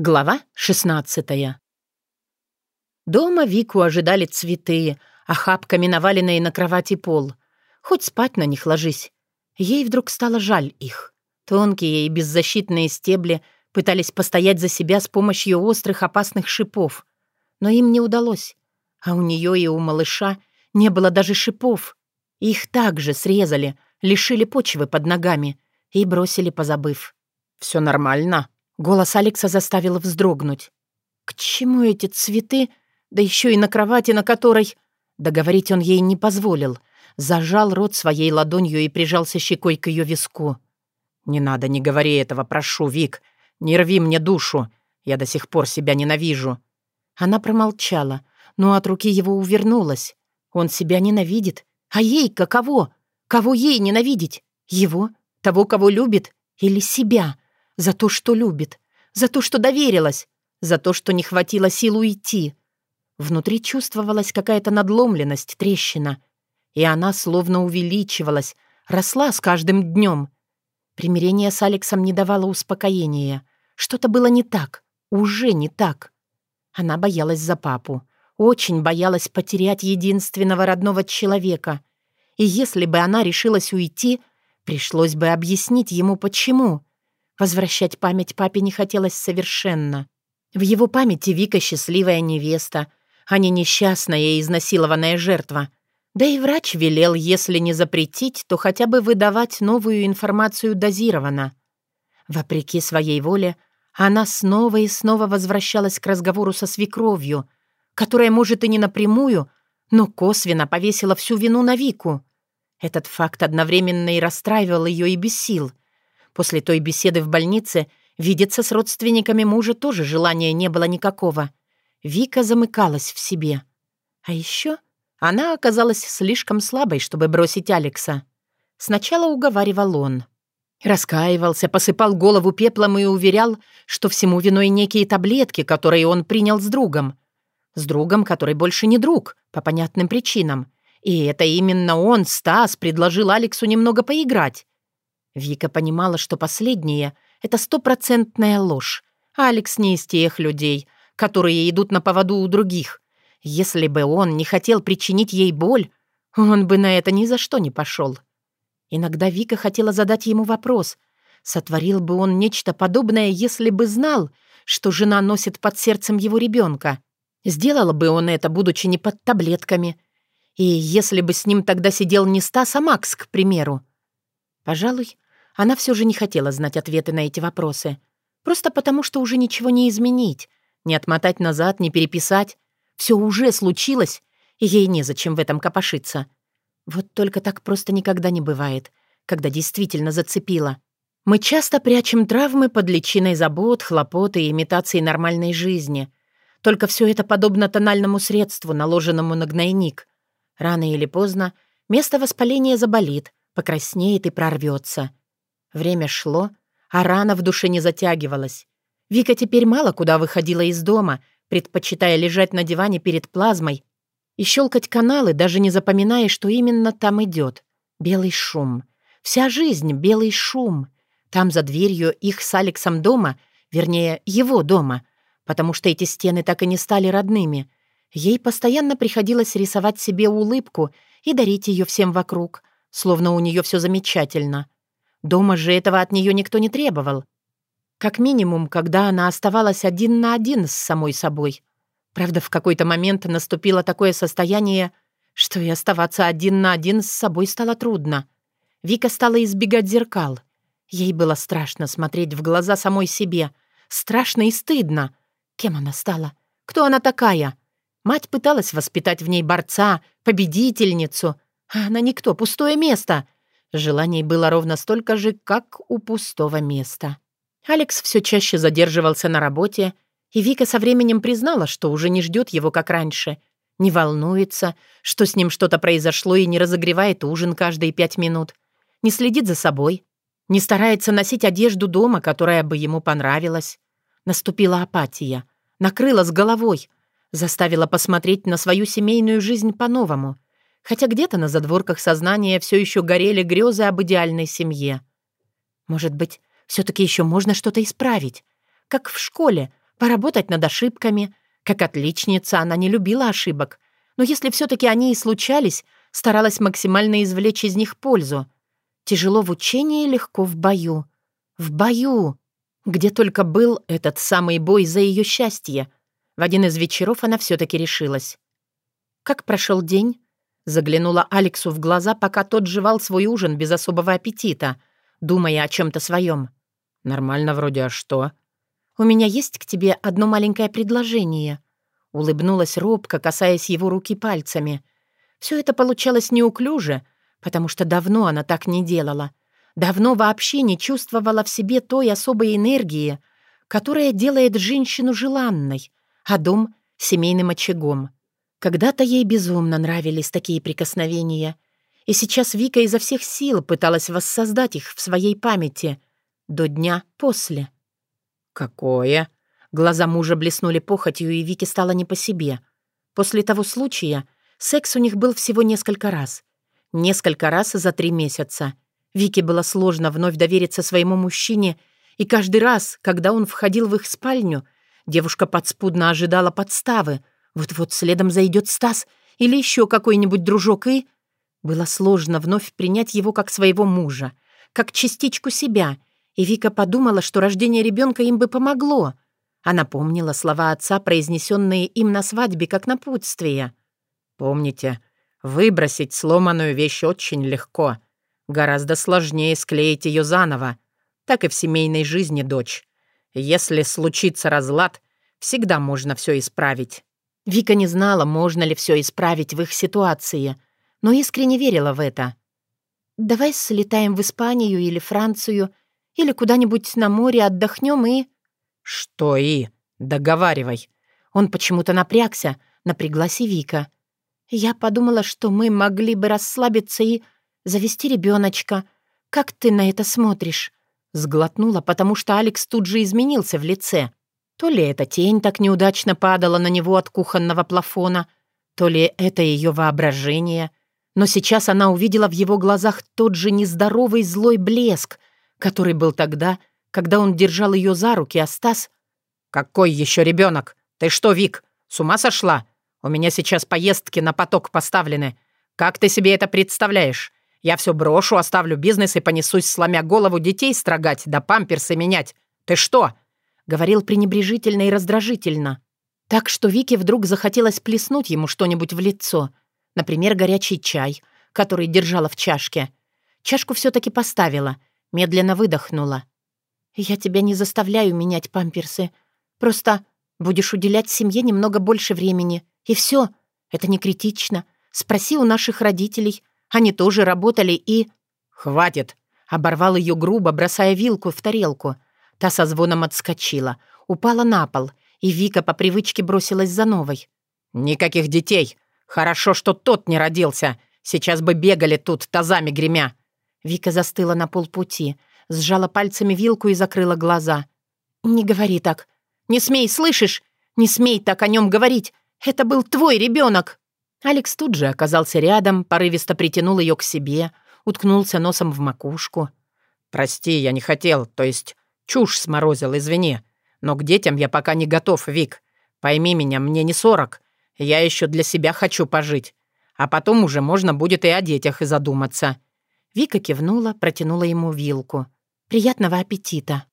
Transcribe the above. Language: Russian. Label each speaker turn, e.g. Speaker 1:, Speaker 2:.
Speaker 1: Глава 16 Дома Вику ожидали цветы, охапками наваленные на кровати пол. Хоть спать на них ложись. Ей вдруг стало жаль их. Тонкие и беззащитные стебли пытались постоять за себя с помощью острых опасных шипов. Но им не удалось. А у нее и у малыша не было даже шипов. Их также срезали, лишили почвы под ногами и бросили, позабыв. «Все нормально», Голос Алекса заставил вздрогнуть. «К чему эти цветы? Да еще и на кровати, на которой...» Договорить он ей не позволил. Зажал рот своей ладонью и прижался щекой к ее виску. «Не надо, не говори этого, прошу, Вик. Не рви мне душу. Я до сих пор себя ненавижу». Она промолчала, но от руки его увернулась. Он себя ненавидит. А ей каково? Кого ей ненавидеть? Его? Того, кого любит? Или себя? За то, что любит. За то, что доверилась. За то, что не хватило сил уйти. Внутри чувствовалась какая-то надломленность, трещина. И она словно увеличивалась, росла с каждым днем. Примирение с Алексом не давало успокоения. Что-то было не так. Уже не так. Она боялась за папу. Очень боялась потерять единственного родного человека. И если бы она решилась уйти, пришлось бы объяснить ему, почему. Возвращать память папе не хотелось совершенно. В его памяти Вика счастливая невеста, а не несчастная и изнасилованная жертва. Да и врач велел, если не запретить, то хотя бы выдавать новую информацию дозированно. Вопреки своей воле, она снова и снова возвращалась к разговору со свекровью, которая, может, и не напрямую, но косвенно повесила всю вину на Вику. Этот факт одновременно и расстраивал ее и бесил — После той беседы в больнице видеться с родственниками мужа тоже желания не было никакого. Вика замыкалась в себе. А еще она оказалась слишком слабой, чтобы бросить Алекса. Сначала уговаривал он. Раскаивался, посыпал голову пеплом и уверял, что всему виной некие таблетки, которые он принял с другом. С другом, который больше не друг, по понятным причинам. И это именно он, Стас, предложил Алексу немного поиграть. Вика понимала, что последнее — это стопроцентная ложь. Алекс не из тех людей, которые идут на поводу у других. Если бы он не хотел причинить ей боль, он бы на это ни за что не пошел. Иногда Вика хотела задать ему вопрос. Сотворил бы он нечто подобное, если бы знал, что жена носит под сердцем его ребенка. Сделал бы он это, будучи не под таблетками. И если бы с ним тогда сидел не Стас, а Макс, к примеру. Пожалуй, она все же не хотела знать ответы на эти вопросы. Просто потому, что уже ничего не изменить, не отмотать назад, не переписать. Все уже случилось, и ей незачем в этом копошиться. Вот только так просто никогда не бывает, когда действительно зацепило. Мы часто прячем травмы под личиной забот, хлопот и имитации нормальной жизни. Только все это подобно тональному средству, наложенному на гнойник. Рано или поздно место воспаления заболит, покраснеет и прорвется. Время шло, а рана в душе не затягивалась. Вика теперь мало куда выходила из дома, предпочитая лежать на диване перед плазмой и щелкать каналы, даже не запоминая, что именно там идет. Белый шум. Вся жизнь — белый шум. Там за дверью их с Алексом дома, вернее, его дома, потому что эти стены так и не стали родными. Ей постоянно приходилось рисовать себе улыбку и дарить ее всем вокруг, словно у нее все замечательно — Дома же этого от нее никто не требовал. Как минимум, когда она оставалась один на один с самой собой. Правда, в какой-то момент наступило такое состояние, что и оставаться один на один с собой стало трудно. Вика стала избегать зеркал. Ей было страшно смотреть в глаза самой себе. Страшно и стыдно. Кем она стала? Кто она такая? Мать пыталась воспитать в ней борца, победительницу. А она никто, пустое место — Желаний было ровно столько же, как у пустого места. Алекс все чаще задерживался на работе, и Вика со временем признала, что уже не ждет его, как раньше. Не волнуется, что с ним что-то произошло и не разогревает ужин каждые пять минут. Не следит за собой. Не старается носить одежду дома, которая бы ему понравилась. Наступила апатия. Накрыла с головой. Заставила посмотреть на свою семейную жизнь по-новому — хотя где-то на задворках сознания все еще горели грезы об идеальной семье. Может быть, все таки еще можно что-то исправить, как в школе, поработать над ошибками. Как отличница она не любила ошибок. Но если все-таки они и случались, старалась максимально извлечь из них пользу. Тяжело в учении, легко в бою. В бою! Где только был этот самый бой за ее счастье. В один из вечеров она все-таки решилась. «Как прошел день?» Заглянула Алексу в глаза, пока тот жевал свой ужин без особого аппетита, думая о чем то своем. «Нормально вроде, а что?» «У меня есть к тебе одно маленькое предложение», — улыбнулась робко, касаясь его руки пальцами. Все это получалось неуклюже, потому что давно она так не делала. Давно вообще не чувствовала в себе той особой энергии, которая делает женщину желанной, а дом — семейным очагом. Когда-то ей безумно нравились такие прикосновения, и сейчас Вика изо всех сил пыталась воссоздать их в своей памяти до дня после. «Какое?» Глаза мужа блеснули похотью, и Вике стало не по себе. После того случая секс у них был всего несколько раз. Несколько раз за три месяца. Вике было сложно вновь довериться своему мужчине, и каждый раз, когда он входил в их спальню, девушка подспудно ожидала подставы — вот-вот следом зайдет Стас или еще какой-нибудь дружок, и... Было сложно вновь принять его как своего мужа, как частичку себя, и Вика подумала, что рождение ребенка им бы помогло. Она помнила слова отца, произнесенные им на свадьбе, как напутствие. «Помните, выбросить сломанную вещь очень легко. Гораздо сложнее склеить ее заново. Так и в семейной жизни, дочь. Если случится разлад, всегда можно все исправить». Вика не знала, можно ли все исправить в их ситуации, но искренне верила в это. «Давай слетаем в Испанию или Францию, или куда-нибудь на море отдохнем и...» «Что и? Договаривай». Он почему-то напрягся, напряглась Вика. «Я подумала, что мы могли бы расслабиться и завести ребеночка. Как ты на это смотришь?» Сглотнула, потому что Алекс тут же изменился в лице. То ли эта тень так неудачно падала на него от кухонного плафона, то ли это ее воображение. Но сейчас она увидела в его глазах тот же нездоровый злой блеск, который был тогда, когда он держал ее за руки, а Стас... «Какой еще ребенок? Ты что, Вик, с ума сошла? У меня сейчас поездки на поток поставлены. Как ты себе это представляешь? Я все брошу, оставлю бизнес и понесусь, сломя голову, детей строгать, да памперсы менять. Ты что?» Говорил пренебрежительно и раздражительно. Так что Вике вдруг захотелось плеснуть ему что-нибудь в лицо. Например, горячий чай, который держала в чашке. Чашку все таки поставила, медленно выдохнула. «Я тебя не заставляю менять памперсы. Просто будешь уделять семье немного больше времени. И все. Это не критично. Спроси у наших родителей. Они тоже работали и...» «Хватит!» — оборвал ее грубо, бросая вилку в тарелку — Та со звоном отскочила, упала на пол, и Вика по привычке бросилась за новой. «Никаких детей! Хорошо, что тот не родился! Сейчас бы бегали тут, тазами гремя!» Вика застыла на полпути, сжала пальцами вилку и закрыла глаза. «Не говори так! Не смей, слышишь? Не смей так о нем говорить! Это был твой ребенок!» Алекс тут же оказался рядом, порывисто притянул ее к себе, уткнулся носом в макушку. «Прости, я не хотел, то есть Чушь сморозил, извини. Но к детям я пока не готов, Вик. Пойми меня, мне не сорок. Я еще для себя хочу пожить. А потом уже можно будет и о детях и задуматься». Вика кивнула, протянула ему вилку. «Приятного аппетита!»